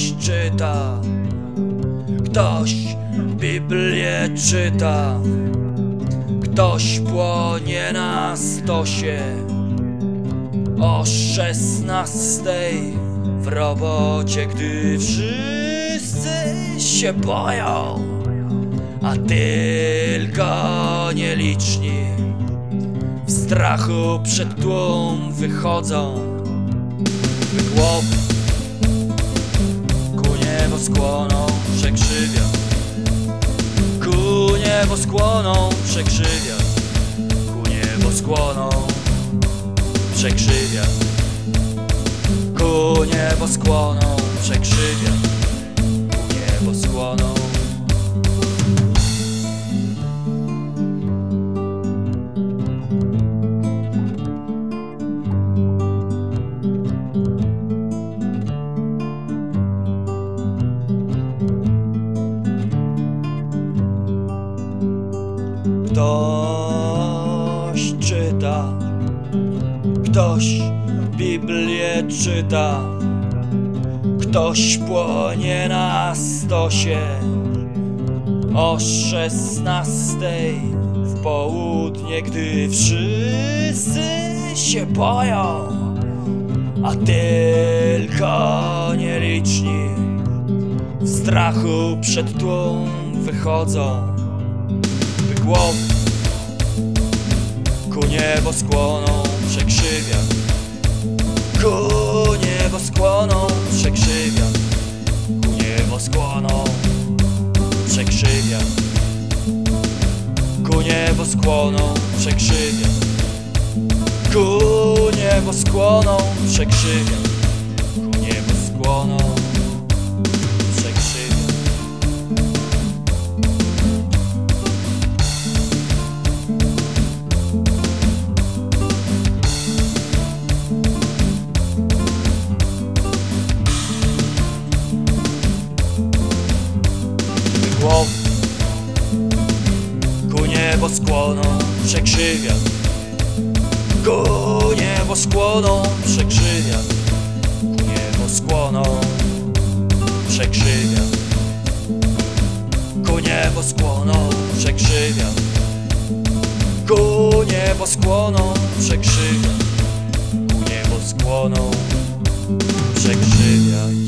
czyta. Ktoś Biblię czyta. Ktoś płonie na stosie O szesnastej w robocie Gdy wszyscy się boją A tylko nieliczni W strachu przed tłum wychodzą. By nieboskłonom przekrzywia. Ku nieboskłonom przekrzywia. Ku nieboskłonom przekrzywia. Ku nieboskłonom przekrzywia Ktoś czyta, ktoś Biblię czyta, ktoś płonie na stosie o szesnastej w południe, gdy wszyscy się boją, a tylko nieliczni w strachu przed tłum wychodzą głowy ku nieboskłonom przekrzywia. Ku nieboskłonom przekrzywia. Ku nieboskłonom przekrzywia. Ku nieboskłonom przekrzywia. Ku nieboskłonom przekrzywia. Ku nieboskłonom przekrzywia Nieboskłonom przekrzywia Ku nieboskłonom przekrzywia Ku nieboskłonom przekrzywia Ku nieboskłonom przekrzywia Ku nieboskłonom przekrzywia Ku nieboskłonom przekrzywia